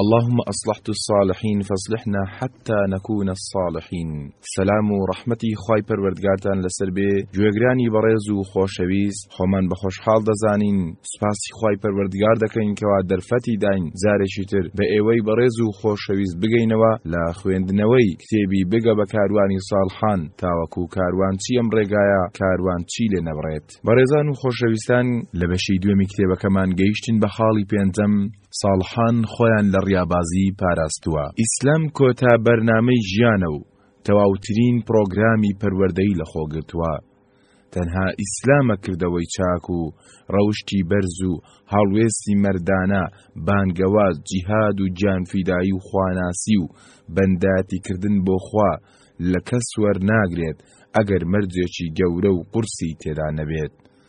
اللهم اصلحت الصالحین فاصلحنا حتى نكون الصالحین سلام و ڕەحمەتی خوای پەروەردگارتان لەسەر بێ گوێگرانی بەڕێز و خۆشەویست خۆمان بە خۆشحاڵ دەزانین سوپاسی خوای پەروەردگار دەکەین کەوا دەرفەتی داین جارێکی تر بە ئێوەی بەڕێز و خۆشەویست بگەینەوە لە خوێندنەوەی کتێبی بگە بە کاروانی ساڵحان تاوەکو کاروان چی ئەم ڕێگایە کاروان چی لێ نەبڕێت بەڕێزان و خۆشەویستان لە بەشی دوێمی کتێبەکەمان گەیشتین بە خاڵی پێنجەم ساڵحان خۆیان لە ڕیابازی پاراستووە. ئیسلام کۆتا بەرنامەی ژیانە و تەواوترین پڕۆگرامی پەروەردەی لەخۆگرتووە. تەنها ئیسلامە کردەوەی چاک و ڕەوشتی بەرز و هەڵوێستی مەردانە، بانگەواز، جیهاد و گیانفیدایی و خواناسی و بەندایەتیکردن بۆ خوا لە کەس وەرناگرێت ئەگەر مەرجێکی گەورە و قورسی تێدا نەبێت.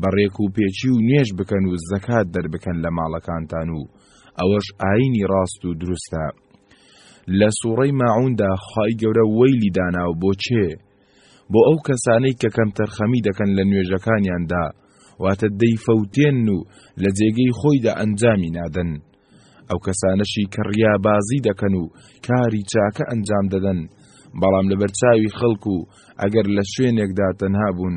بە ڕێک و پێچی و نوێژ بکەن و زەکات دەربکەن لە ماڵەکانتان و ئەوەش ئاینی ڕاست و دروستە لە سوڕەی ماعوندا خی گەورە وەیلی دانا و بۆ چێ بۆ ئەو کەسانەی کە کەم تەرخەمی دەکەن لە نوێژەکانیاندا واتە دەیفەوتێن و لە جێگەی خۆیدا ئەنجامی نادەن ئەو کەسانەشی کە ڕیابازی دەکەن و کاری چاکە ئەنجام دەدەن بەڵام لەبەر چاوی خەڵک و ئەگەر لە شوێنێکدا تەنها بوون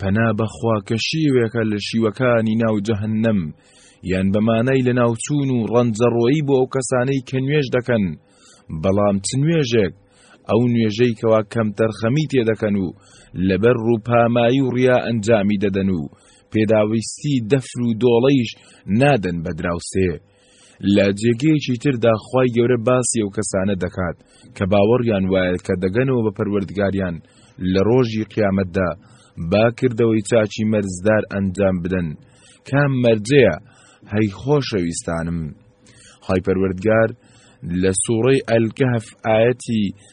پەنا بەخوا کە شیوێکە لە شیوەکانی ناو جەهەنەم یان بە مانای لە ناوچوون و ڕەنجەڕۆیی بۆ ئەو کەسانەی کە نوێژ دەکەن بەڵام چ نوێژێک ئەو نوێژەی کەوا کەم تەرخەمی تێدەکەن و لەبەر ڕووپامایی و ڕیا ئەنجامی دەدەن و پێداویستی دەفر و دۆڵەیش نادەن بە دراوسێ لە جێگەیەکی تردا خوای گەورە باسی ئەو کەسانە دەکات کە باوەڕیان وایە کە دەگەنەوە بە پەروەردگاریان لە ڕۆژی قیامەتدا با کردەوەی چاچی مەرزدار ئەنجام بدەن کام مەرجەیە هەی خۆشەویستانم خی پەروەردگار لە سوڕەی ئەلکەهف ئاەتی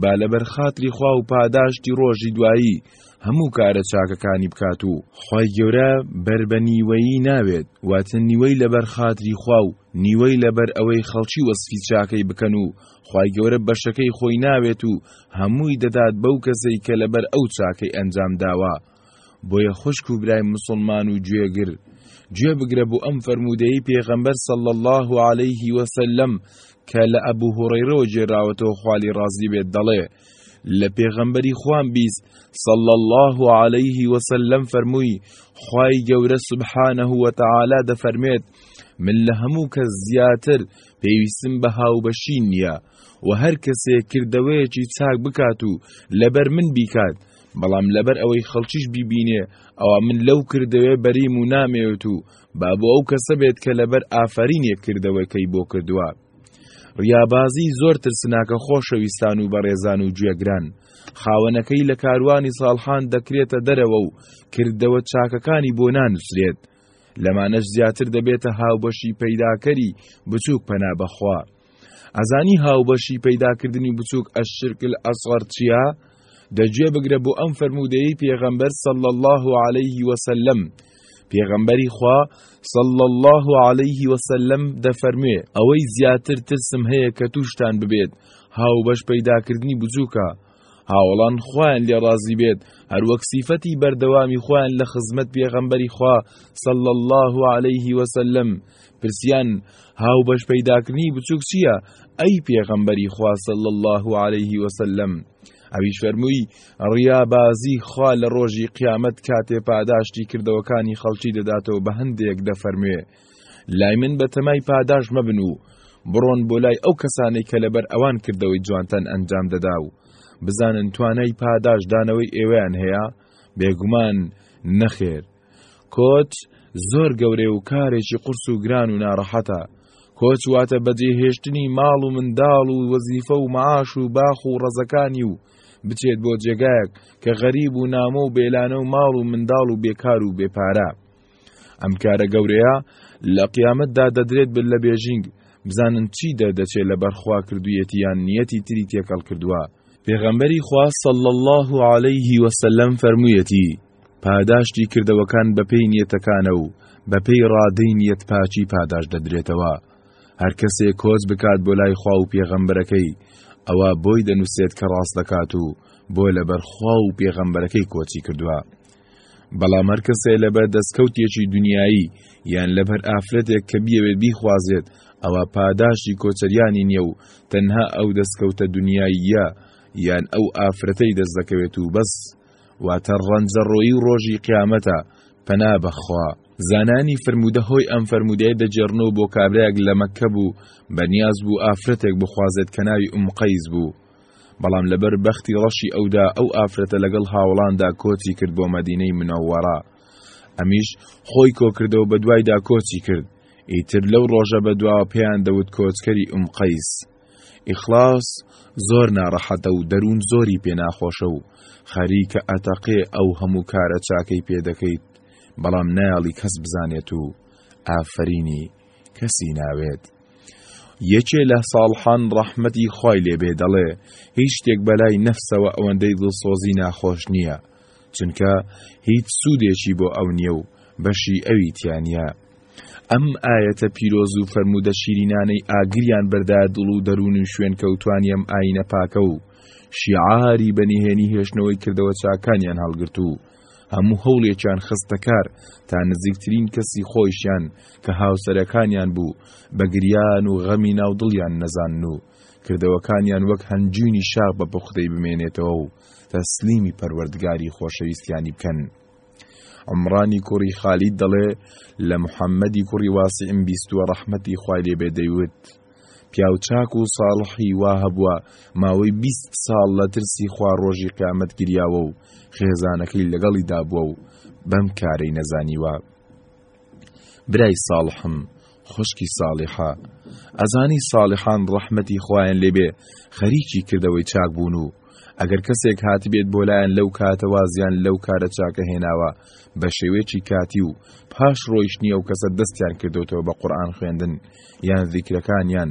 با لەبەر خاتری خوا و پاداشتی ڕۆژی دوایی هەموو کارە چاکەکانی بکات و خی گەورە بەر بە نیوەیی ناوێت واتە نیوەی لەبەر خاتری خوا و نیوەی لەبەر ئەوەی خەڵکی وەسفی چاکەی بکەن و خی گەورە بەشەکەی خۆی ناوێت و هەمووی دەدات بەو کەسەی کە لەبەر ئەو چاکەی ئەنجام داوە بۆیە خوشک و برای مسلمان و گوێگر گوێ بگرە بۆ ئەم فەرموودەی پێغەمبەر سەڵ الله عليه وسلم کە لە ئەبوو هوڕێرەوە جێراوەتەوە خالی ڕازی بێت دەڵێ لە پێغەمبەری خوان بیست سەڵ الله عليه وسلم فەرمووی خی گەورە سبحانە هوەتەعالا دەفەرمێت من لە هەموو کەس زیاتر پێویستم بە هاوبەشی نییە و هەر کەسێک کردەوەیەکی چاک بکات و لەبەر من بیکات بەڵام لەبەر ئەوەی خەڵکیش بیبینێ ئەوا من لەو کردەوەیە بەریم و نامەوێت و با بۆ ئەو کەسە بێت کە لەبەر ئافرینێک کردەوەکەی بۆ کردووە. ڕیابازی زۆر ترسناکە خۆشەویستان و بەڕێزان و گوێگران خاوەنەکەی لە کاروانی ساڵحان دەکرێتە دەرەوە و کردەوە چاکەکانی بۆ نانووسرێت لەمانەش زیاتر دەبێتە هاوبەشی پەیداکەری بچووک پەنا بەخوا ئەزانی هاوبەشی پەیداکردنی بچووک ئەشرک الأصغر چییە؟ دەگوێ بگرە بۆ ئەم فەرموودەیەی پێغەمبەر صلی الله عليه وسلم پێغەمبەری خوا صلی الله عليه وسلم دەفەرموێ ئەوەی زیاتر ترسم هەیە کە تووشتان ببێت هاوبەش پەیداکردنی بچووکە هاوەڵان خوایان لێ ڕازی بێت هەروەک سیفەتی بەردەوامی خۆیان لە خزمەت پێغەمبەری خوا سەڵ الله عليه وسلم پرسیان هاو بەش پەیداکردنی بچووک چییە ئەی پێغەمبەری خوا سەڵ الله عليه وسلم ئەویش فەرمووی ڕیابازی خوا لە ڕۆژی قیامەت کاتێ پاداشتی کردەوەکانی خەڵکی دەداتەوە بە هەندێک دەفەرموێ لای من بەتەمای پاداش مەبن و بڕۆن بۆ لای ئەو کەسانەی کە لەبەر ئەوان کردەوەی جوانتان ئەنجام دەدا و بزانن توانای پاداش دانەوەی ئێوەیان هەیە بێگومان نەخێر کۆچ زۆر گەورەی و کارێکی قرس و گران و ناڕەحەتە کۆچ واتە بەجێهێشتنی ماڵ و منداڵ و وەزیفە و معاش و باخ و ڕەزەکانی و بچێت بۆ جێگایەک کە غەریب و نامۆ و بێلانە و ماڵ و منداڵ و بێکار و بێپارە ئەم کارە گەورەیە لە قیامەتدا دەدرێت بر لە بێژینگ بزانن چی دەردەچێ لە بەرخوا کردوویەتی یان نیەتی تری تێکەڵ کردووە پێغەمبەری خوا صلی الله علیه وسلم فەرموویەتی پاداشتی کردەوەکان بەپێی نیەتەکانە و بەپێی ڕادەی نیەت پاچی پاداش دەدرێتەوە هەر کەسێ کۆچ بکات بۆ لای خوا و پێغەمبەرەکەی ئەوە بۆی دەنووسێت کە ڕاست دەکات و بۆ لەبەر خوا و پێغەمبەرەکەی کۆچی کردووە بەڵام هەر کەسێ لەبەر دەستکەوتێکی دنیایی یان لەبەر ئافرەتێک کە بیەوێت بیخوازێت ئەوە پاداشتی کۆچەریانی نییە و تەنها ئەو دەستکەوتە دنیاییە یان ئەو ئافرەتەی دەست دەکەوێت و بەس واتە ڕەنجەڕۆیی و ڕۆژی قیامەتە پەنا بەخوا زانانی فرموودە هۆی ئەم فەرموودەیە دەجێڕن و بۆ کابرایەک لە مەککە بوو بە نیاز بوو ئافرەتێک بخوازێت کە ناوی ئوم قەیس بوو بەڵام لەبەر بەختی ڕەشی ئەودا ئەو ئافرەتە لەگەڵ هاوڵاندا کۆچی کرد بۆ مەدینەی منەوەڕە ئەمیش خۆی کۆکردەوە بە دوایدا کۆچی کرد ئیتر لەو ڕۆژە بە دواوە پێیان دەوت کۆچکەری ئوم قەیس ئیخلاس زۆر ناڕەحەتە و دەروون زۆری پێناخۆشە و خەریکە ئەتەقێ ئەو هەموو کارە چاکەی پێدەکەیت بەڵام نایەڵی کەس بزانێت و ئافرینی کەسی ناوێت یەکێ لە ساڵحان ڕەحمەتی خوای لێ بێ دەڵێ، هیچ شتێک بەلای نەفسەوە ئەوەندەی دڵسۆزی ناخۆش نییە، چونکە هیچ سوودێکی بۆ ئەو نییە و بەشی ئەوی تیا نییە. ئەم ئایەتە پیرۆز و فەرموودە شیرینانەی ئاگریان بەردایە دڵ و دەروون و شوێنکەوتوانی ئەم ئایینە پاکە و شیعاری بە نهێنی هێشتنەوەی کردەوە چاکانیان هەڵگرت و هەموو هەوڵێکیان خستەکار تا نزیکترین کەسی خۆیشیان کە هاوسەرەکانیان بوو بە گریان و غەمی ناو دڵیان نەزان و کردەوەکانیان وەک هەنجوینی شاخ بە پوختەی بمێنێتەوە و تەسلیمی پەروەردگاری خۆشەویستیانی بکەن. عمرانی کوڕی خالید دەڵێ لە محەممەدی کوڕی واسیعم بیستوە ڕەحمەتی خوای لێبێ دەیوت پیاو چاک و ساڵحی وا هەبووە ماوەی بیست ساڵ لە ترسی خوا ڕۆژی قیامەت گریاوە و خێزانەکەی لەگەڵی دابووە و بەم کارەی نەزانیوە برای ساڵحم خوشکی ساڵحە ئەزانی ساڵحان ڕەحمەتی خوایان لێبێ خەریکی کردەوەی چاک بوون و ئەگەر کەسێک هاتبێت بۆ لایەن لەو کاتەوازیان لەو کارە چاکە هێناوە بە شێوەیەکی کاتی و پاش ڕۆیشتنی ئەو کەسە دەستیان کردوتەوە بە قورآن خوێندن یان زیکرەکانیان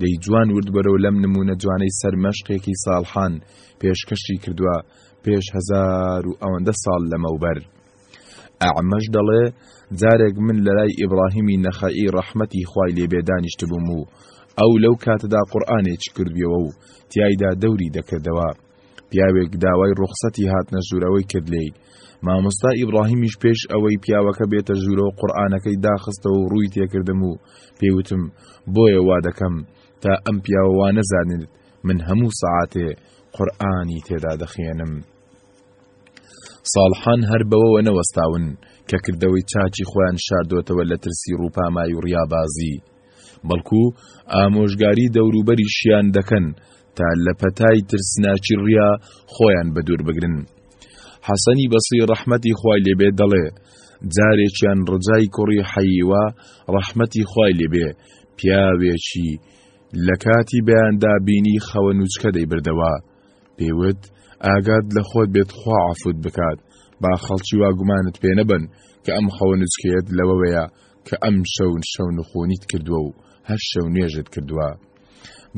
دەی جوان ورد بەرەو لەم نمونە جوانەی سەر مەشقێکی ساڵحان پێشکەشی کردووە پێش هەزار و ئەوەندە ساڵ لەمەوبەر ئەعمەش دەڵێ جارێک من لەلای ئیبراهیمی نەخەئی ڕەحمەتی خوای لێبێ دانیشتبووم و ئەو لەو کاتەدا قورآانێکی کردبیەوە و تایدا دەوری دەکردەوە پیاوێک داوای ڕوخسەتی هاتنە ژوورەوەی کرد لێی مامۆستا ئیبراهیمیش پێش ئەوەی پیاوەکە بێتە ژوورە و قورآانەکەی داخستەوە و ڕووی تێکردم و پێوتم بۆیە وا دەکەم تا ئەم پیاوەوە نەزانێت من هەموو سەعاتێ قورآانی تێدا دەخێنم. ساڵحان هەر بەوەوە نەوەستاون کە کردەوەی چاچی خۆیان شاردۆتەوە لە ترسی ڕووپامای و ڕیابازی. بەڵکو ئامۆژگاری دەوروبەریشیان دەکەن تا لە پەتای ترسناکی ڕیا خۆیان بەدوور بگرن حەسەنی بەسی ڕەحمەتی خوای لێبێ دەڵێ جارێکیان ڕجای کوڕی حەیوە ڕەحمەتی خوای لێبێ پیاوێکی لە کاتی بەیاندا بینی خەوە نوچکە دەیبردەوە پێوت ئاگات لە خۆت بێت خوا عفوت بکات با خەڵکی واگومانت پێ نەبن کە ئەم خەوە نوچکەیەت لەوەوەیە کە ئەم شەو شەو نخونیت کردووە و هەر شەو نوێژت کردووە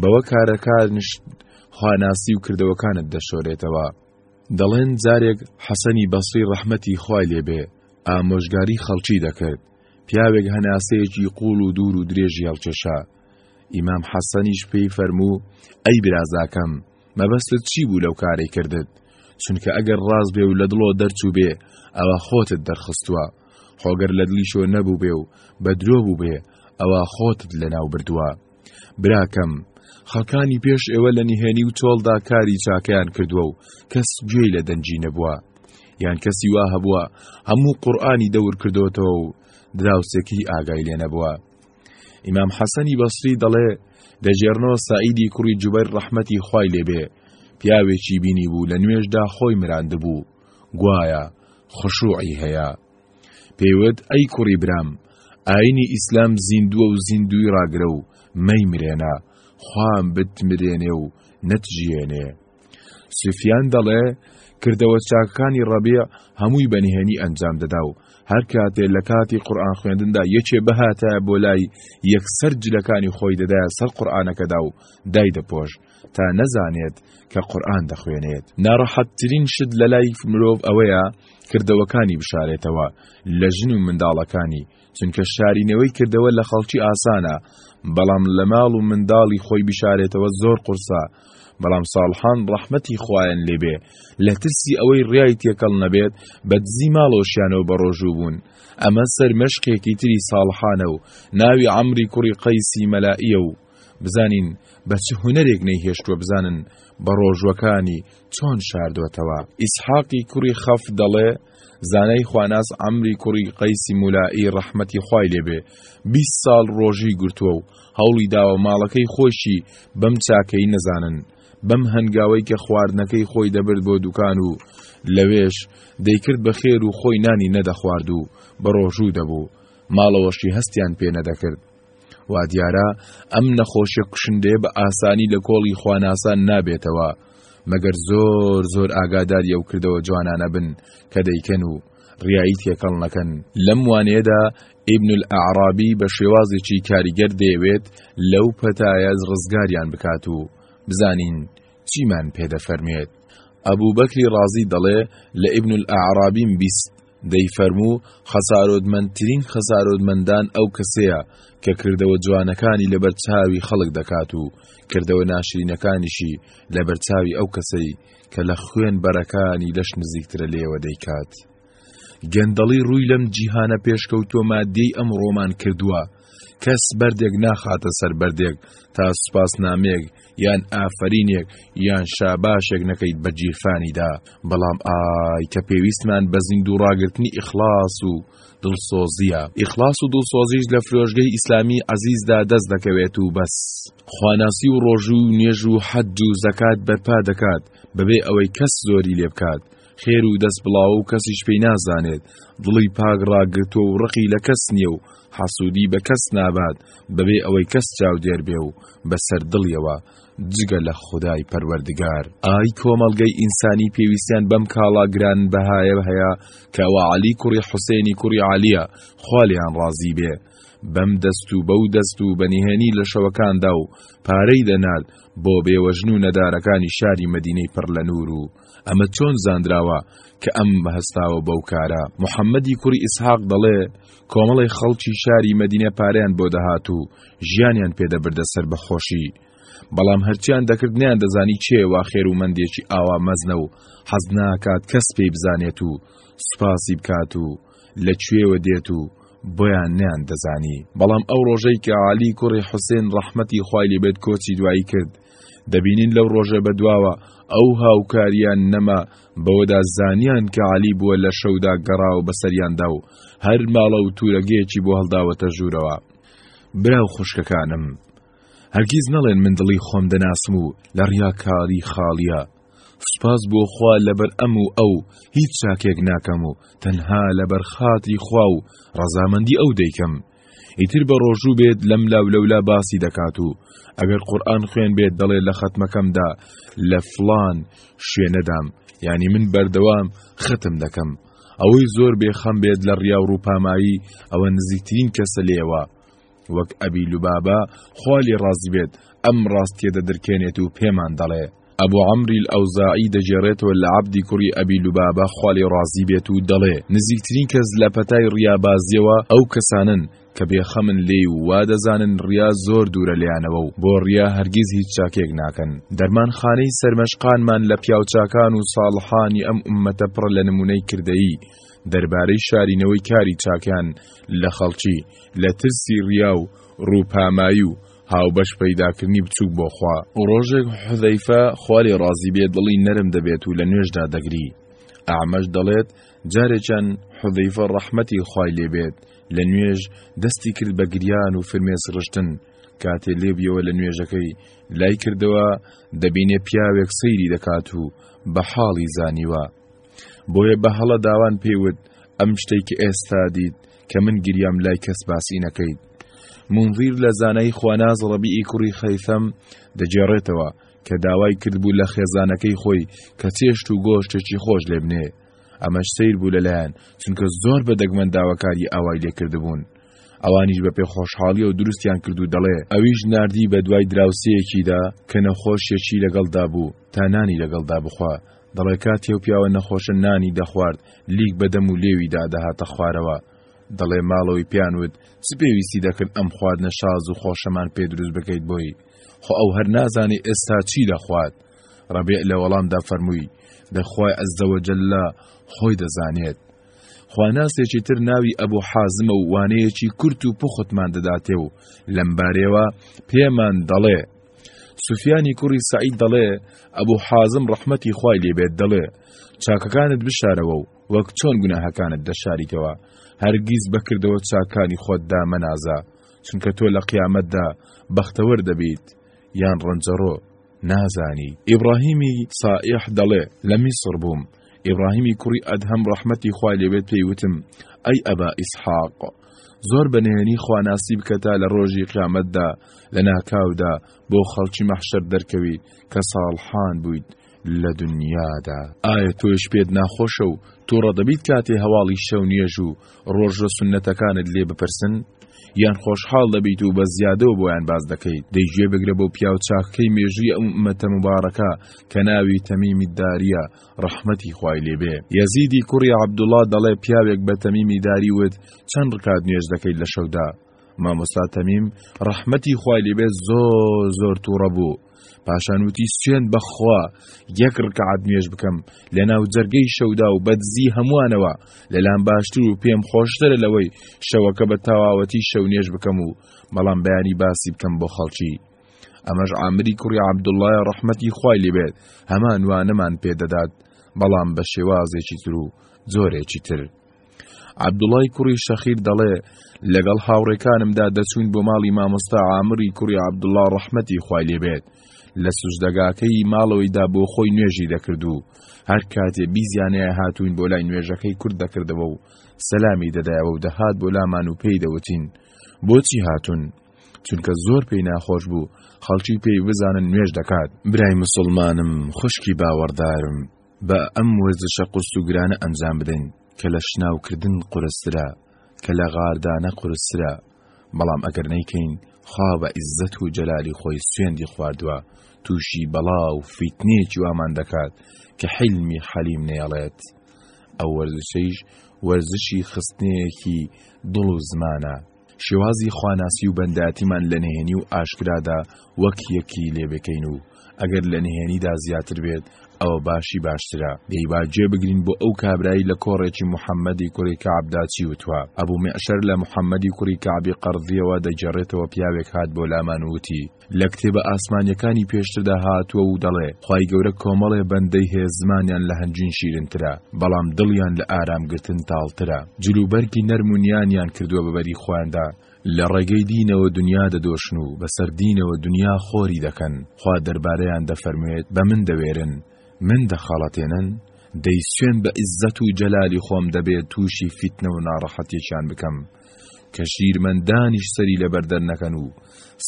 بەوە کارەکار نشت خواناسی و کردەوەکانت دەشۆرێتەوە دەڵێن جارێک حەسەنی بەسری ڕەحمەتی خوای لێبێ ئامۆژگاری خەڵکی دەکرد پیاوێک هەناسەیەکی قوڵ و دوور و درێژی هەڵکێشا ئیمام حەسەنیش پێی فەرموو ئەی برازاکەم مەبەستت چی بوو لەو کارەی کردت چونکە ئەگەر ڕاست بێ و لە دڵۆ دەرچوو بێ ئەوە خۆتت دەرخستووە خۆ گەر لە دڵی شۆ نەبووبێ و بە درۆ بووبێ ئەوە خۆتت لەناو بردووە براکەم خەڵکانی پێش ئێوە لە نهێنی و چۆڵدا کاری چاکیان کردووە و کەس گوێی لە دەنجی نەبووە یان کەسی وا هەبووە هەموو قورآانی دەور کردوتەوە و دراوسێکی ئاگای لێ نەبووە ئیمام حەسەنی بەسری دەڵێ دەژێرنەوە سعیدی کوڕی جوبەر ڕەحمەتی خوای لێبێ پیاوێکی بینی بوو لە نوێژدا خۆی مراندبوو گوایە خشوعی هەیە پێیوت ئەی کوڕی برام ئاینی ئیسلام زیندووە و زیندوی ڕاگرە و مەیمرێنە خوام بتمرێنێ و نەتژیێنێ سوفیان دەڵێ کردەوە چاکەکانی ڕەبیع هەمووی بەنهێنی ئەنجام دەدا و هەر کاتێ لە کاتی قورآان خوێندندا یەکێ بهاتە بۆ لای یەکسەر جلەکانی خۆی دەدایە سەر قورآانەکەدا و دای دەپۆشت تا نەزانێت کە قورئان دەخوێنێت ناڕەحەتترین شت لەلای مرۆڤ ئەوەیە کردەوەکانی بشارێتەوە لە ژن و منداڵەکانی چونکە شارینەوەی کردەوە لە خەڵکی ئاسانە بەڵام لە ماڵ و منداڵی خۆی بشارێتەوە زۆر قورسە بەڵام ساڵحان ڕەحمەتی خوایان لێبێ لە ترسی ئەوەی ڕای تێکەڵ نەبێت بە دزی ماڵۆشیانەوە بەڕۆژوو بوون ئەمە سەر مەشقێکی تری ساڵحانە و ناوی ئەمری کوڕی قەیسی مەلائیە و بزانین بە چ هونەرێک نەیهێشتووە بزانن بە ڕۆژوەکانی چۆن شاردوەتەوە. ئیسحاقی کوڕی خەف دەڵێ، زانای خواناس عەمری کوڕی قەیسی مولائی ڕەحمەتی خوای لێ بێ، بیست ساڵ ڕۆژووی گرتووە و هەوڵی داوە ماڵەکەی خۆیشی بەم چاکەی نەزانن، بەم هەنگاوەی کە خواردنەکەی خۆی دەبرد بۆ دوکان و لەوێش دەیکرد بە خێر و خۆی نانی نەدەخوارد و بە ڕۆژوو دەبوو، ماڵەوەشی هەستیان پێ نەدەکرد. وا دیارە ئەم نەخۆشیە کوشندەیە بە ئاسانی لە کۆڵی خواناسان نابێتەوە مەگەر زۆر زۆر ئاگاداری ئەو کردەوە جوانانە بن کە دەیکەن و ڕیایی تێکەڵ نەکەن لەم وانەیەدا ئیبن العرابی بە شێوازێکی کاریگەر دەیەوێت لەو پەتایەز ڕزگاریان بکات و بزانین چیمان پێدەفەرمێت ئەبوو بەکری ڕازی دەڵێ لە ئیبن العرابیم بیست دەیفەرموو، خەسارۆتمەندترین خەسارۆتمەندان ئەو کەسەیە کە کردەوە جوانەکانی لەبەر چاوی خەڵک دەکات و کردەوە ناشرینەکانیشی لەبەر چاوی ئەو کەسەی کە لە خوێن بەرەکانی لەش نزیکترە لێوە دەیکات. گەندەڵی ڕووی لەم جیهانە پێشکەوتووە مادیەی ئەمڕۆمان کردووە، کەس بەردێک ناخاتە سەر بەردێک تا سوپاسنامەیەک یان ئافەرینێک یان شاباشێک نەکەیت بە جیرفانیدا بەڵام ئای کە پێویستمان بە زیندوو ڕاگررتنی ئیخلاس و دڵسۆزیە ئیخلاس و دڵسۆزیش لە فرۆژگەی ئیسلامی عزیزدا دەست دەکەوێت و بەس خواناسی و ڕۆژوو و نێژ و حەج و زەکات بەرپا دەکات بەبێ ئەوەی کەس زۆری لێ بکات خێر و دەست بڵاوە و کەسیش پێی نازانێت دڵی پاک ڕاگرتووە و ڕقی لە کەس نییە و حەسوودی بە کەس نابات بەبێ ئەوەی کەس چاودێر بێ و بەسەر دڵیەوە جگە لە خودای پەروەردگار ئای کۆمەڵگەی ئینسانی پێویستیان بەم کاڵا گران بەهایە هەیە کەوا علی کوڕی حوسێنی کوڕی عالیە خالیان ڕازی بێ بەم دەست و بەو دەست و بەنیهێنی لە شەوەکاندا و پارەی دەنال بۆ بێوەژن و نەدارەکانی شاری مدینەی پڕ لە نور و ئەمە چۆن زانراوە کە ئەم هەستاوە بەو کارە محەممەدی کوڕی ئیسحاق دەڵێ کۆمەڵی خەڵکی شاری مەدینە پارەیان بۆ دەهات و ژیانیان پێدەبردە سەر بەخۆشی بەڵام هەرچیان دەکرد نیان دەزانی چێ وا خێر و مندێکی ئاوا مەزنە و حەز ناکات کەس پێی بزانێت و سوپاسی بکات و لە کوێوە دێت و بۆیان نیان دەزانی بەڵام ئەو ڕۆژەی کە عالی کوڕی حوسێن ڕەحمەتی خوای لێبێت کۆچی دوایی کرد دەبینین لەو ڕۆژە بە دواوە ئەو هاوکاریان نەما بەوەدا زانیان کە علی بووە لە شەودا گەڕاوە بەسەریاندا و هەر ماڵە و تورەگەیەکی بۆ هەڵداوەتە ژوورەوە برا و خوشکەکانم هەرگیز نەڵێن من دڵی خۆم دەناسم و لە ڕیاکاری خاڵیە سپاس بۆ خوا لەبەر ئەم و ئەو هیچ چاکێک ناکەم و تەنها لەبەر خاتری خوا و ڕەزامەندی ئەو دەیکەم ئیتر بە ڕۆژوو بێت لەم لاو لەولا باسی دەکات و ئەگەر قورآن خوێن بێت دەڵێ لە خەتمەکەمدا لە فلان شوێنەدام یعنی من بەردەوام ختم دەکەم ئەوەی زۆر بێخەم بێت لە ڕیا و ڕووپامایی ئەوە نزیکترین کەسە لێوە وەک ئەبی لوبابە خالی ڕازی بێت ئەم ڕاستیە دەدرکێنێت و پێمان دەڵێ ئەبو عەمری الئەوزاعی دەگێڕێتەوە لە عەبدی کوڕی ئەبی لوبابە خوا لێی ڕازی بێت و دەڵێ، نزیکترین کەس لە پەتای ڕیابازییەوە ئەو کەسانەن کە بێ خەمن لێی و وا دەزانن ڕیا زۆر دوورە لێیانەوە و بۆ ڕیا هەرگیز هیچ چاکێک ناکەن، دەرمانخانەی سەرمەشقانمان لە پیاوچاکان و ساڵحانی ئەم ئوممەتە پڕە لە نموونەی کردەیی دەربارەی شارینەوەی کاری چاکیان لە خەڵکی، لە ترسی ڕیا و ڕووپامایی و هاوبەش پەیداکردنی بچووک بۆ خوا. ڕۆژێک حوزەیفە خوا لێ ڕازی بێت دڵی نەرم دەبێت و لە نوێژدا دەگری. ئەعمەش دەڵێت، جارێکیان حوزەیفە ڕەحمەتی خوای لێ بێت لە نوێژ دەستی کرد بە گریان و فرمێس ڕشتن، کاتێ لێ بویەوە لە نوێژەکەی لای کردەوە دەبینێ پیاوێک سەیری دەکات و بە حاڵی زانیوە. بۆیە بە هەڵە داوان پێی وت، ئەم شتەی کە ئێستا دیت کە من گریام لای کەس باسی نەکەیت منظیر لە زانایی خواناز ڕەبیئی کوڕی خەیثەم دەگێڕێتەوە کە داوای کردبوو لە خێزانەکەی خۆی کە چێشت و گۆشتێکی خۆش لێبنێ ئەمەش سیر بوو لەلایەن چونکە زۆر بە دەگمەن داواکاری ئاوای لێکردبوون ئەوانیش بە پێ خۆشحاڵی و دروستیان کردو دەڵێ ئەویش نردی بە دوای دراوسەیەکیدا کە نەخۆشیەکی لەگەڵدا بوو تا نانی لەگەڵدا بخوا دەڵێ کاتی ئەو پیاوە نەخۆشە نانی دەخوارد لیک بە دەم و لێویدا دەهاتە خوارەوە، دەڵێ ماڵەوەی پێیان وت چ پێویستی دەکرد ئەم خواردنە شاز و خۆشەمان پێ دروست بکەیت بۆی، خۆ ئەو هەر نازانێ ئێستا چی دەخوات؟ ڕەبیع لە وەڵامدا فەرمووی، دە خوای عەززەوەجەللە خۆی دەزانێت. خواناسێکی تر ناوی ئەبوو حازمە و وانەیەکی کورت و پوختمان دەداتێ و لەمبارەیەوە پێمان دەڵێ، سوفیانی کوڕی سعید دەڵێ ئەبوو حازم ڕەحمەتی خوای لێبێت دەڵێ چاکەکانت بشارەوە و وەک چۆن گوناهەکانت دەشاریتەوە هەرگیز بەکردەوە چاکانی خۆت دامەنازە چونکە تۆ لە قیامەتدا بەختەوەر دەبیت یان ڕەنجەڕۆ نازانی ئیبراهیمی سائح دەڵێ لە میسر بووم ئیبراهیمی کوڕی ئەدهەم ڕەحمەتی خوای لێبێت پێی وتم ئەی ئەبا ئیسحاق زۆر بە نهێنی خواناسی بکە تا لە ڕۆژی قیامەتدا لە ناکاودا بۆ خەڵکی مەحشەر دەرکەوی کە ساڵحان بوویت لە دنیادا ئایا تۆش پێت ناخۆشە و تووڕە دەبیت کاتێ هەواڵی شەو نوێژ و ڕۆژە سنەتەکانت لێ بپرسن یان خۆشحاڵ دەبیت و بە زیادەوە بۆیان باز دەکەیت دەیگوێ بگرە بۆ پیاو چاکەکەی مێژووی ئەو مەتە مبارەکە کە ناوی تەمیمی داریە ڕەحمەتی خوای لێ بێ. یەزیدی کوڕی عەبدوڵڵا دەڵێ پیاوێک بە تەمیمی داری وت چەند ڕکات نوێژ دەکەیت لە شەودا؟ مامۆستا تەمیم ڕەحمەتی خوای لێ بێ زۆر زۆر تووڕە بوو. پاشان وتی سوێن بەخوا یەک ڕکعات نوێژ بکەم لە ناو جەرگەی شەودا و بەدزی هەمووانەوە لەلام باشتر و پێم خۆشترە لەوەی شەوەکە بە تەواوەتی شەو نوێژ بکەم و بەڵام بەیانی باسی بکەم بۆ خەڵکی ئەمەش عامری کوڕی عەبدوڵڵایە ڕەحمەتی خوای لێبێت هەمان وانەمان پێدەدات بەڵام بە شێوازێکی تر و زۆرێکی تر. عبدوڵای کوڕی شەخیر دەڵێ لەگەڵ هاوڕێکانمدا دەچوون بۆ ماڵی مامۆستا عامری کوڕی عبدوڵا ڕەحمەتی خوای لێبێت لە سوژدەگاکەی ماڵەوەیدا بۆ خۆی نوێژی دەکرد و هەر کاتێ بیزیانەیە هاتوین بۆ لای نوێژەکەی کورد دەکردەوە و سەلامی دەدایەوە و دەهات بۆ لامان و پێی دەوتین بۆچی هاتون چونکە زۆر پێی ناخۆش بوو خەڵکی پێی بزانن نوێژ دەکات برای مسلمانم خوشکی باوەڕدارم بە ئەم وەرزشە قورس و گرانە ئەنجام بدەین کە لە شناوکردن قورسترە کە لە غاردانە قورسترە بەڵام ئەگەر نەیکەین خوا بە عیزەت و جەلالی خۆی سوێندی خواردووە تووشی بەڵا و فیتنێکی وامان دەکات کە حلمی حەلیم نێڵێت ئەو وەرزشەیش وەرزشی خستنەیەکی دڵ و زمانە شێوازی خواناسی و بەندایەتیمان لە نهێنی و ئاشکرادا وەک یەکی لێ بکەین و ئەگەر لە نهێنیدا زیاتر بێت ئەوە باشی باشترە، دەی با گوێ بگرین بۆ ئەو کابرای لە کۆڕێکی محەممەدی کوڕی کەعبدا چی وتووە، ئەبوو مەعشەر لە محەممەدی کوڕی کەعبی قەڕەزییەوە دەگێڕێتەوە پیاوێک هات بۆ لامان و وتی، لە کتێبە ئاسمانیەکانی پێشتردا هاتووە و دەڵێ خوای گەورە کۆمەڵێ بەندەی هەیە زمانیان لە هەنجین شیرنترە بەڵام دڵیان لە ئارام گرتن تاڵترە جل و بەرگی نەرم و نیانیان کردووە بە بەری خۆیاندا لە ڕێگەی دینەوە دنیا دەدۆشن و بەسەر دینەوە دنیا خۆری دەکەن خوا دەربارەیان دەفەرموێت بە من دەوێرن من دەخەڵەتێنن دەی سوێن بە عیزەت و جەلالی خۆم دەبێت تووشی فیتنە و ناڕەحەتێکیان بکەم کە شیرمەندانیش سەری لەبەر دەرنەکەن و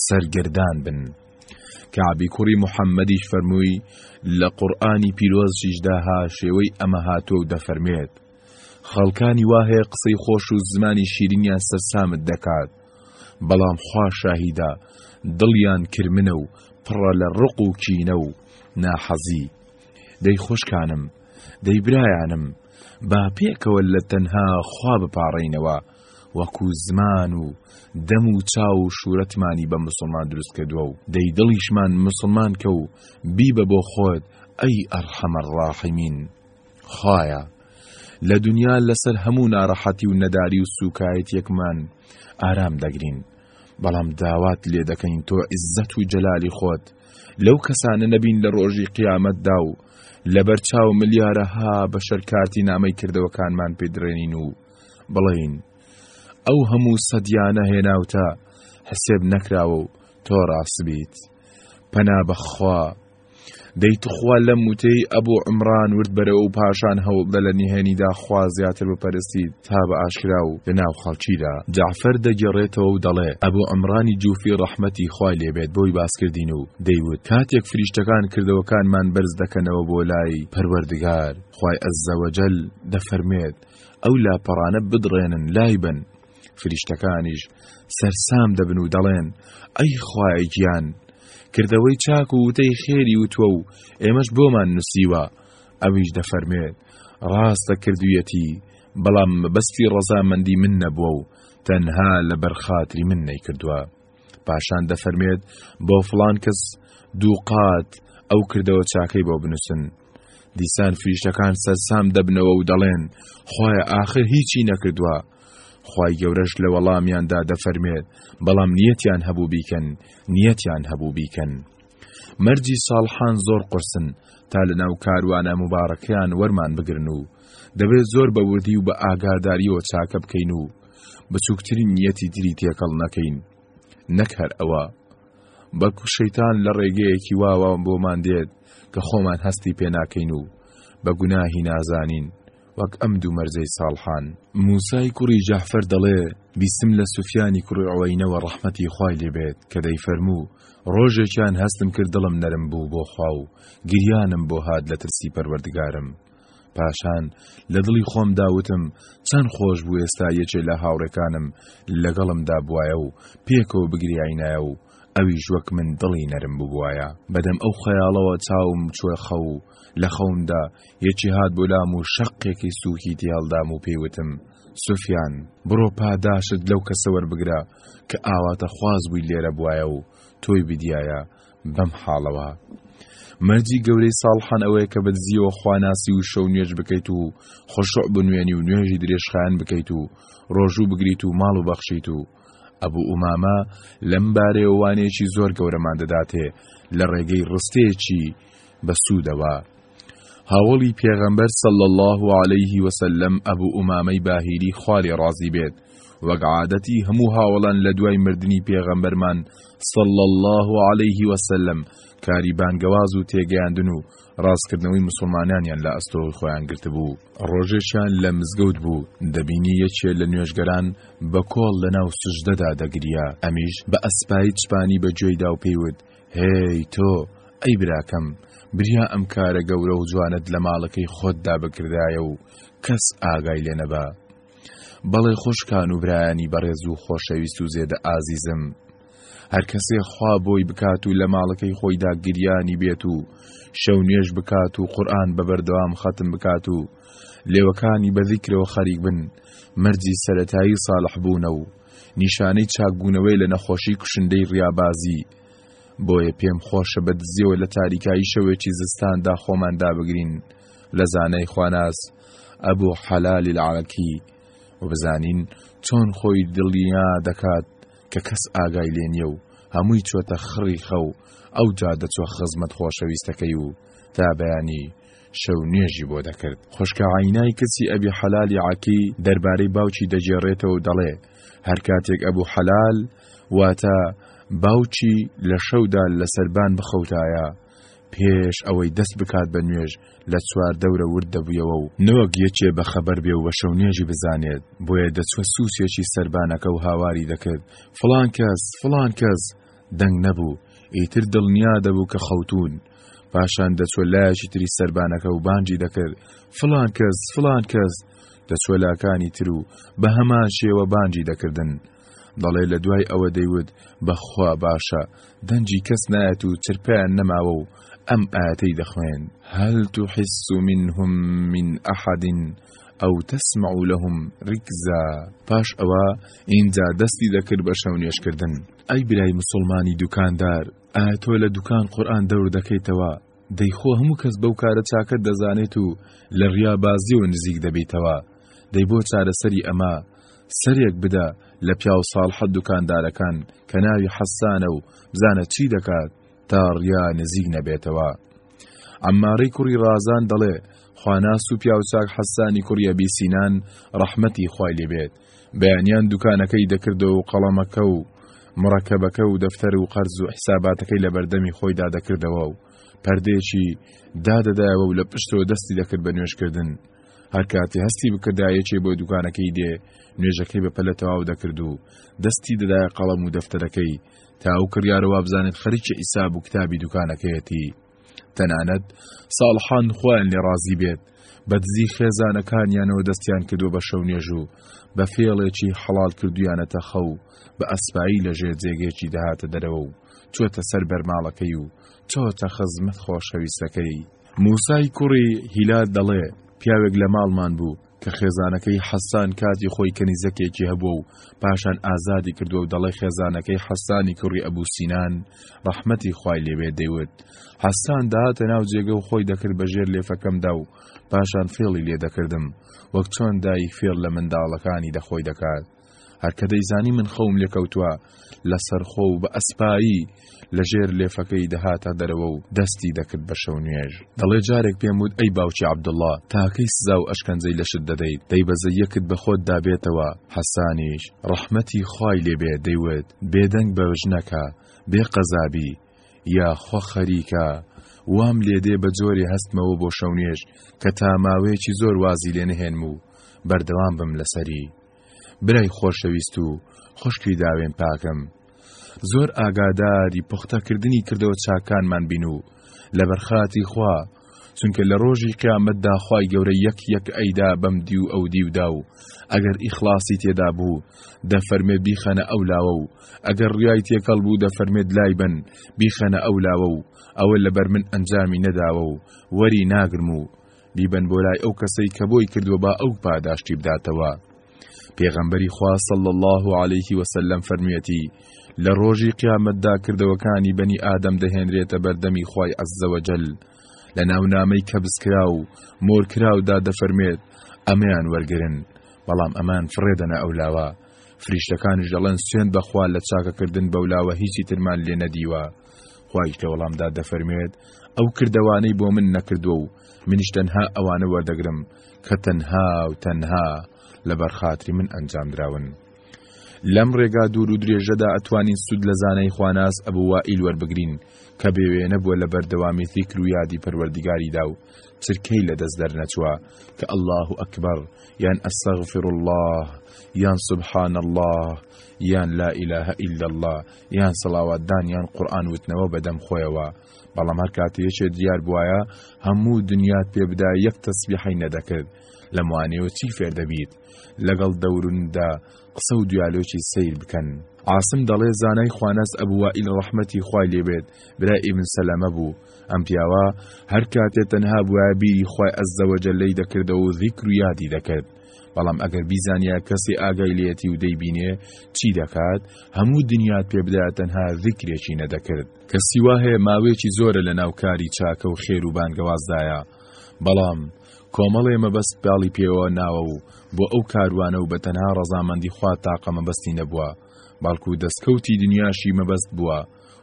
سەرگەردان بن. کەعبی کوڕی محەممەدیش فەرمووی لە قورئانی پیرۆزشیشدا هاشێوەی ئەمە هاتووە و دەفەرمێت خەڵکانی وا هەیە قسەی خۆش و زمانی شیرینیان سەرسامت دەکات بەڵام خوا شاهیدا دڵیان کرمنە و پڕە لە ڕق و کینە و ناحەزی دەی خۆشکانم دەی برایانم با پێکەوە لە تەنها خوا بپاڕێینەوە وەکو زمان و دەم و چاو و شورەتمانی بە موسڵمان دروست کردووە و دەی دڵیشمان موسڵمان کە و بیبە بۆ خۆت ئەی ئەڕحەم الراحمین خوایە لە دنیا لەسەر هەموو ناڕەحەتی و نەداری و سوکایەتیەکمان ئارام دەگرین بەڵام داوات لێ دەکەین تۆ عزەت و جەلالی خۆت لەو کەسانە نەبین لە ڕۆژی قیامەتدا و لەبەر چاو ملیارەها بەشەر کارتی نامەی کردەوەکانمان پێدرێنین و بڵین ئەو هەموو سەدیانە هێناوتە حسێب نەکراوە و تۆ ڕاستبیت پەنا بەخوا دەیتخوا لەم وتەی ئەبوو عمران ورد بەرەوە و پاشان هەوڵدە لە نهێنیدا خوا زیاتر بپەرستیت تا بە ئاشکرا و لە ناو خەڵکیدا. جەعفەر دەگێڕێتەوە و دەڵێ، ئەبو عمرانی جوفی ڕەحمەتی خوای لێ بێت بۆی باس کردین و دەیوت، کاتێک فریشتەکان کردەوەکانمان بەرز دەکەنەوە بۆ لای پەروەردگار، خوای عزەوەجەل دەفەرموێت، ئەو لاپەڕانە بدڕێنن لای بەن، فریشتەکانیش سەرسام دەبن و دەڵێن، ئەی خوایە گیان! کردەوەی چاک و وتەی خێری وتوە و ئێمەش بۆمان نووسیوە، ئەویش دەفەرموێت، ڕاستە کردوویەتی، بەڵام مەبەستی ڕەزامەندی من نەبووە و تەنها لەبەر خاتری من نەیکردووە. پاشان دەفەرموێت، بۆ فڵان کەس دوو قات ئەو کردەوە چاکەی بۆ بنووسن. دیسان فریشتەکان سەرسام دەبنەوە و دەڵێن، خوایە ئاخر هیچی نەکردووە. خوای گەورەش لە وەڵامیاندا دەفەرموێت، بەڵام نیەتیان هەبوو بیکەن، نیەتیان هەبوو بیکەن. مەرجی ساڵحان زۆر قورسن تا لە ناو کاروانە موبارەکەیان وەرمان بگرن و دەبێت زۆر بە وردی و بە ئاگاداریەوە چاکە بکەین و بچووکترین نیەتی تری تێکەڵ نەکەین نەک هەر ئەوە بەڵکو شەیتان لە ڕێگەیەکی واوە بۆمان دێت کە خۆمان هەستی پێناکەین و بە گوناهی نازانین وەک ئەم دوو مەرزەی ساڵحان. موسای کوڕی جەعفەر دەڵێ، بیستم لە سوفیانی کوڕی عوەینەوە ڕەحمەتی خوای لێ بێت کە دەیفەرموو، ڕۆژێکیان هەستم کرد دڵم نەرم بوو بۆ خوا و گریانم بۆ هات لە ترسی پەروەردگارم. پاشان لە دڵی خۆمدا وتم، چەند خۆش بوو ئێستا یەکێ لە هاوڕێکانم لەگەڵمدا بوایە و پێکەوە بگریاینایە و ئەویش وەک من دڵی نەرم ببوایە. بەدەم ئەو خەیاڵەوە چاوم چووە خەو و لە خەومدا یەکی هات بۆ لام و شەقێکی سووکی تێ هەڵدام و پێی وتم، سفیان، بڕۆ پاداشت لەو کەسە وەربگرە کە ئاواتەخواز بووی لێرە بوایە و تۆی بدیایە بەم حاڵەوە. مەرجی گەورەی ساڵحان ئەوەیە کە بەدزیەوە خواناسی و شەو نوێژ بکەیت و خشوع بنوێنی و نوێژی درێژخایەن بکەیت و ڕۆژوو بگریت و ماڵ ببەخشیت و ئەبوو ئومامە لەم بارەیەوە وانەیەکی زۆر گەورەمان دەداتێ لە ڕێگەی ڕستەیەکی بەسوودەوە هاوەڵی پێغەمبەر صلی اللە علیە وسلم ئەبو ئومامەی باهیلی خوا لێ ڕازی بێت وەک عادەتی هەموو هاوەڵان لە دوای مردنی پێغەمبەرمان صلی اللە علیه وسلم کاری بانگەواز و تێگەیاندن و ڕاستکردنەوەی مسلمانانیان لە ئەستۆی خۆیان گرتبوو ڕۆژێکیان لە مزگەوت بوو دەبینی یەکێ لە نوێژگەران بە کۆڵ لە ناو سژدەدا دەگریا ئەمیش بە ئەسپایی چپانی بە گوێیدا و پێیوت هێی تۆ ئەی براکەم بریا ئەم کارە گەورە و جوانەت لە ماڵەکەی خۆتدا بکردایە و کەس ئاگای لێ نەبا بەڵێ خۆشکان و برایانی بەڕێز و خۆشەویست و زێدە ئازیزم هەر کەسێ خوا بۆی بکات و لە ماڵەکەی خۆیدا گریانی بێت و شەو نوێژ بکات و قورآن بە بەردەوام خەتم بکات و لێوەکانی بە ذیکرەوە خەریک بن مەرجی سەرەتایی ساڵح بوونە و نیشانەی چاکبوونەوەی لە نەخۆشی کوشندەی ڕیابازی، بۆیە پێم خۆشە بە دزیەوە لە تاریکایی شەوێکی زستاندا خۆمان دابگرین لە زانای خواناس ئەبو حەلالی العەرەکی و بزانین چۆن خۆی دڵنیا دەکات کە کەس ئاگای لێ نیە و هەمووی چۆتە خڕی خەو ئەوجا دەچوە خزمەت خۆشەویستەکەی و تا بەیانی شەو نوێژی بۆ دەکرد. خوشکە عەینای کچی ئەبی حەلالی عەکی دەربارەی باوکی دەگێڕێتەوە و دەڵێ، هەر کاتێک ئەبو حەلال، واتە، باوکی، لە شەودا لە سەربان بخوتایە، پێش ئەوەی دەست بکات بە نوێژ لە چوار دەورە ورد دەبویەوە و نەوەک یەکێ بە خەبەر بێ و بە شەو نوێژی بزانێت، بۆیە دەچوە سوچێکی سەربانەکە و هاواری دەکرد، فڵان کەس، فڵان کەس، دەنگ نەبوو، ئیتر دڵنیا دەبوو کە خەوتوون. پاشان دەچوە لایەکی تری سربانەکە و بانگی دەکرد فلان کەس فلان کەس دەچوە لاکانی تر و بە هەمان شێوە بانگی دەکردن دەڵێ لە دوای ئەوە دەیوت بەخوا باشە دەنجی کەس نایەت و چرپیان نەماوە و ئەم ئاەتەی دەخوێن هەل تو حس منهم من ئەحد ئەو تەسمع لەهم ڕیکزا پاش ئەوە ئینجا دەستی دەکرد بە شەونێشکردن ئەی برای مسلمانی دوکاندار ئایا تۆ لە دوکان قورئان دەور دەکەیتەوە دەی خۆ هەموو کەس بەو کارە چاکەت دەزانێت و لە ڕیا بازیەوە نزیک دەبیتەوە دەی بۆ چارەسەری ئەمە سەرێک بدە لە پیاو ساڵحە دوکاندارەکان کە ناوی حەسانە و بزانە چی دەکات تا ڕیا نزیک نەبێتەوە ئەمماری کوڕی ڕازان دەڵێ خواناس و پیاوچاک حەسانی کوڕیە بیسینان ڕەحمەتی خوای لێبێت بەیانیان دوکانەکەی دەکردەوە و قەڵەمەکە و مڕەکەبەکە و دەفتەر و قەرز و حیساباتەکەی لە بەردەمی خۆیدا دەکردەوە و پەردەیەکی دادەدایەوە و لە پشتەوە دەستی دەکرد بە نوێشکردن هەر کاتی هەستی بکرددا یەکێ بۆ دوکانەکەی دێ نوێژەکەی بە پەلە تەواو دەکرد و دەستی دەدایە قەڵەم و دەفتەرەکەی تا ئەو کڕیارە وابزانێت خەریکی ئیساب و کتابی دوکانەکەیەتی تەنانەت ساڵحان خۆیان لێ ڕازی بێت بە دزی خێزانەکانیانەوە دەستیان کردو بە شەونێژ و بە فێڵێکی حەڵال کردویانەتە خەو بە ئەسپایی لە ژێر جێگەیەکی دەهاتە دەرەوە و چۆتە سەر بەرماڵەکەی و چۆتە خزمەت خۆشەویستەکەی موسای کوڕی هیلال دەڵێ پیاوێک لە ماڵمان بوو کە خێزانەکەی حەسان کاتی خۆی کەنیزەکێکی هەبووە و پاشان ئازادی کردووە و دەڵێ خێزانەکەی حەسانی کوڕی ئەبوو سینان ڕەحمەتی خوای لێوێ دەیوت حەسان داهاتە ناو جێگە و خۆی دەکرد بە ژێر لێفەکەمدا و پاشان فێڵی لێ دەکردم وەک چۆن دایی فێڵ لە منداڵەکانی دەخۆی دەکات هەر کە دەیزانی من خەوم لێکەوتووە لەسەرخۆ و بە ئەسپایی لە ژێر لێفەکەی دەهاتە دەرەوە و دەستی دەکرد بە شەو نوێژ دەڵێ جارێک پێم وت ئەی باوکی عەبدوڵڵا تاکەی سزا و ئەشکەنجەی لەشت دەدەیت دەی بەزە یەکت بە خۆت دابێتەوە حەسانیش ڕەحمەتی خوای لێبێ دەیوت بێدەنگ بە ژنەکە بێ قەزابی یاخوا خەریکە وام لێدێ بە جۆرێ هەستمەوە بۆ شەونێش کە تا ماوەیەکی زۆر وازی لێ نهێنم و بەردەوام بم لەسەری برای خۆشەویست و خوشکی داوێن پاکم زۆر ئاگاداری پوختەکردنی کردەوە چاکانمان بین و لەبەرخاتی خوا چونکە لە ڕۆژی قیامەتدا خوای گەورە یەک یەک ئەیدا بەم دی و ئەو دیودا و ئەگەر ئیخلاصی تێدا بوو دەفەرمێت بیخەنە ئەو لاوە و ئەگەر ڕیای تێکەڵ بوو دەفەرمێت لای بن بیخەنە ئەو لاوە و ئەوە لەبەر من ئەنجامی نەداوە و وەری ناگرم و بیبەن بۆ لای ئەو کەسەی کە بۆی کردوە با ئەو پاداشتی بداتەوە پێغەمبەری خوا صلی الله عليه وسلم فەرموویەتی لە ڕۆژی قیامەتدا کردەوەکانی بەنی ئادەم دەهێنرێتە بەردەمی خوای عەزەوەجل لە ناونامەی کە بسکرا و مۆرکراودا دەفەرمێت ئەمەیان وەرگرن بەڵام ئەمان فڕێدەنە ئەو لاوە فریشتەکانش دەڵێن سوێن بەخوا لە چاکەکردن بەولاوە هیچی ترمان لێ نەدیوە خوایش لە وەڵامدا دەفەرموێت ئەو کردەوانەی بۆ من نەکردووە و منیش تەنها ئەوانە وەردەگرم کە تەنها و تەنها لە بەرخاتری من ئەنجام دراون. لەم ڕێگا دوور و درێژەدا ئەتوانین سوود لە زانای خواناس ئەبووە ئیل وەربگرین کە بێوێنە بووە لە بەردەوامی فیکر و یادی پەروەردگاریدا و چرکەی لە دەست دەرنەچووە کە ئەله و ئەکبەر یان ئەسەغفر الله یان سبحان الله یان لا ئیلاه ئیلا الله یان سەڵاوات دان یان قورئان وتنەوە بە دەم خۆیەوە بەڵام هەر کاتێ یەکێ دیار بوایە هەموو دنیات پێ بدا یەک تەسبیحی نەدەکرد لە موانەوە چی فێر دەبیت لەگەڵ دەوروندا قسە و دیالۆکی سیر بکەن عاصم دەڵێ زانای خواناس ئەبووائیل ڕەحمەتی خوای لێبێت برای ئیبن سەلەمە بوو ئەم پیاوە هەر کاتێ تەنها بوایە بیری خوای ئەزەوەجە لی دەکردەوە و ذیکر و یادی دەکرد بەڵام ئەگەر بیزانیا کەسێ ئاگای لێتی و دەیبینێ چی دەکات هەموو دنیات پێ بدا تەنها ذیکرێکی نەدەکرد کە سیوا هەیە ماوێکی زۆرە لە ناو کاری چاکە و خێر و بانگەوازدایە بەڵام کۆمەڵێ مەبەست باڵی پێوە ناوە و بۆ ئەو کاروانە و بە تەنها ڕەزامەندی خوا تاقە مەبەستی نەبووە بەڵکو دەستکەوتی دنیاشی مەبەست بووە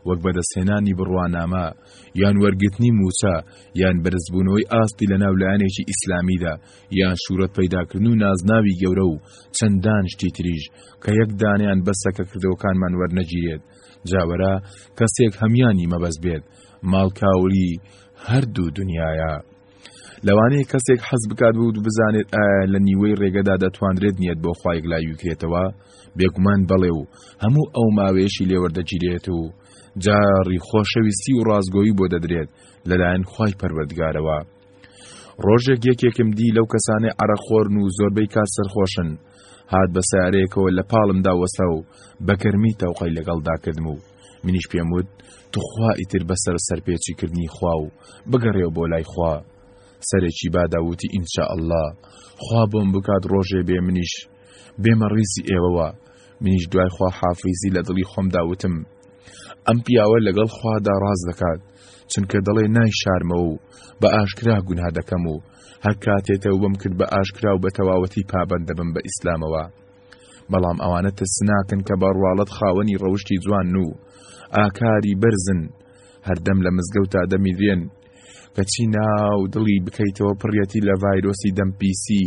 وەک بەدەستهێنانی بڕوانامە یان وەرگتنی موچە یان بەرزبوونەوەی ئاستی لە ناو لایەنێکی ئیسلامیدا یا شورەت پەیداکردن و نازناوی گەورە و چەندان شتی تریش کە یەک دانەیان بەسە کە کردەوەکانمان وەرنەگیرێت، جا وەرە کەسێک هەموویانی مەبەست بێت، ماڵکاولی هەردوو دنیایە. لەوانەیە کەسێک حەز بکات بەوت بزانێت ئایا لە نیوەی ڕێگەدا دەتواندرێت نیەت بۆ خوا یەکلایی بکرێتەوە؟ بێگومان بەڵێ و هەموو ئەو ماوەیەشی لێوەردەگیرێت و جاری خۆشەویستی و ڕاستگۆیی بۆ دەدرێت لەلایەن خوای پەروەردگارەوە. ڕۆژێک یەکێکم دی لەو کەسانەی عەرەق خۆرن و زۆربەی کات سەرخۆشن، هات بە سەیارەیەکەوە لە پاڵمدا وەستا و بە گەرمی تەوقەی لەگەڵدا کردم و منیش پێم وت توخوا ئیتر بەسەر سەرپێچی کردنی خوا و بگەڕێەوە بۆ لای خوا سەرێکی باداوتی ئینشا ئەللا خوا بۆم بکات ڕۆژێ بێ منیش بێمە ڕیزی ئێوەوە منیش دوای خوا حافیزی لە دڵی خۆمدا وتم ئەم پیاوە لەگەڵ خوادا ڕاز دەکات چونکە دەڵێ نایشارمەوە و بە ئاشکرا گوناه دەکەم و هەر کاتێ تەوبەم کرد بە ئاشکرا و بە تەواوەتی پابەند دەبم بە ئیسلامەوە بەڵام ئەوانە ترسناکن کە بە ڕواڵەت خاوەنی ڕەوشتی جوان و ئاکاری بەرزن هەردەم لە مزگەوتا دەمیرێن کەچی ناو دڵی بکەیتەوە پڕیەتی لە ڤایرۆسی دەمپیسی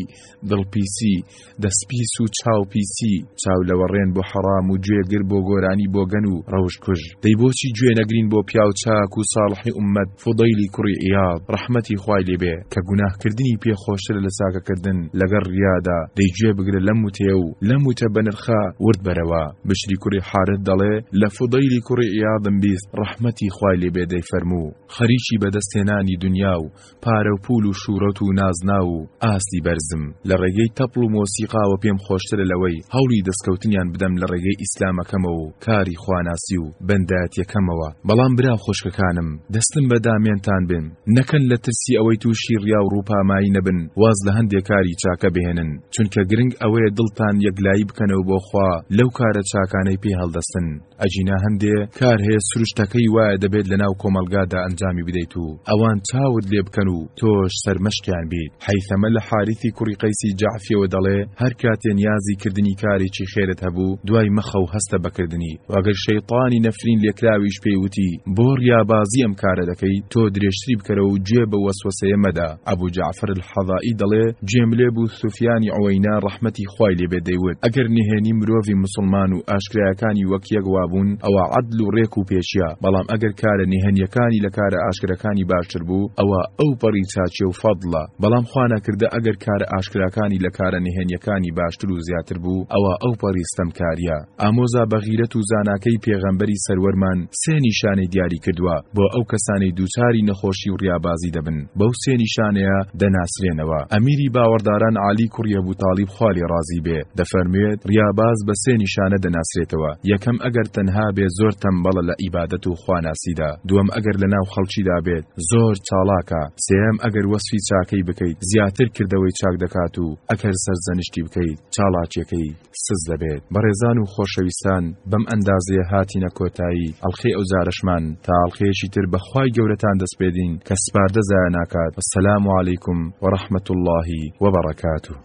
دڵپیسی دەست پیس و چاو پیسی، چاو لەوەڕێن بۆ حەڕام و گوێ گر بۆ گۆرانی بۆگەن و ڕەوشت کوژ، دەی بۆچی گوێ نەگرین بۆ پیاو چاک و ساڵحی ئوممەت فوضەیلی کوڕی عیاض ڕەحمەتی خوای لێ بێ کە گوناه کردنی پێ خۆشترە لە چاکە کردن لەگەڵ ڕیادا، دەی گوێ بگرە لەم وتەیە و لەم وتە بەنرخە ورد بەرەوە، بشری کوڕی حارث دەڵێ لە فوضەیلی کوڕی عیاضم بیست ڕەحمەتی خوای لێ بێ دەیفەرموو، خەریکی بەدەست هێنانی دونیا و پارە و پوول و شووڕەت و نازناو و ئاستی بەرزم لە ڕێگەی تەپڵ و مۆسیقاوە پێم خۆشترە لەوەی هەوڵی دەسکەوتنیان بدەم لە ڕێگەی ئیسلامەکەمەوە و کاری خواناسی و بەندایەتیەکەمەوە بەڵام برا و خۆشکەکانم دەستم بە دامێنتان بێن نەکەن لە ترسی ئەوەی تووشی ڕیا و ڕووپامایی نەبن واز لە هەندێ کاری چاکە بهێنن چونکە گرنگ ئەوەیە دڵتان یەکلایی بکەنەوە بۆ خوا لەو کارە چاکانەی پێ هەڵدەستن. ئەگینا هەندێ کار هەیە سروشتەکەی وایە دەبێت لەناو کۆمەڵگادا ئەنجامی بدەیت و ئەوان چاوت لێ بکەن و تۆش سەرمەشقیان بیت حەیثەمە لە حاریثی کوڕی قەیسی جەعفیەوە دەڵێ هەر کاتێ نیازی کردنی کارێکی خێرت هەبوو دوای مەخە و هەستە بە کردنی و ئەگەر شەیتانی نەفرین لێکراویش پێی وتی بۆ ڕیابازی ئەم کارە دەکەی تۆ درێژتری بکەرە و گوێ بەو وەسوەسەیە مەدە ئەبو جەعفەر الحەضائی دەڵێ، گوێم لێ بوو سوفیانی عوەینە ڕەحمەتی خوای لێ بێ دەیوت، ئەگەر نهێنی مرۆڤی موسڵمان و ئاشکرایەکانی وەک یەک وابوون ئەوا عەدل و ڕێک و پێکیە، بەڵام ئەگەر کارە نهێنیەکانی لە کارە ئاشکرەکانی باشتر بوو ئەوا ئەو پەڕی چاکیە و فەضڵە، بەڵام خوانەکردە ئەگەر کارە ئاشکراکانی لە کارە نهێنیەکانی باشتر و زیاتر بوو ئەوا ئەو پەڕی ستەمکاریە. ئامۆزا بەغیرەت و زاناکەی پێغەمبەری سەروەرمان سێ نیشانەی دیاری کردوە بۆ ئەو کەسانەی دووچاری نەخۆشی و ڕیابازی دەبن بەو سێ نیشانەیە دەناسرێنەوە ئەمیری باوەڕداران عەلی کوڕی ئەبو تاڵیب خوا لێ ڕازی بێ دەفەرموێت ڕیاباز بە سێ نیشانە دەناسرێتەوە یەکەم ئەگەر تەنها بێ زۆر تەمبەڵە لە ئیبادەت و خواناسیدا دووەم ئەگەر لە ناو خەڵکیدا بێت زۆر چاڵاکە سێیەم ئەگەر وەسفی چاکەی بکەیت زیاتر کردەوەی چاک دەکات و ئەکەر سەرزەنشتی بکەیت چاڵاکیەکەی سز دەبێت بەڕێزان و خۆشەویستان بەم ئەندازەیە هاتینە کۆتایی ئەڵقەی ئەوجارەشمان تا ئەڵقەیەکی تر بەخوای گەورەتان دەسپێدین کە سپاردە زایە ناکات وەسەلام علیکم وەڕەحمەتوڵڵاهی وەبەڕەکاتوو.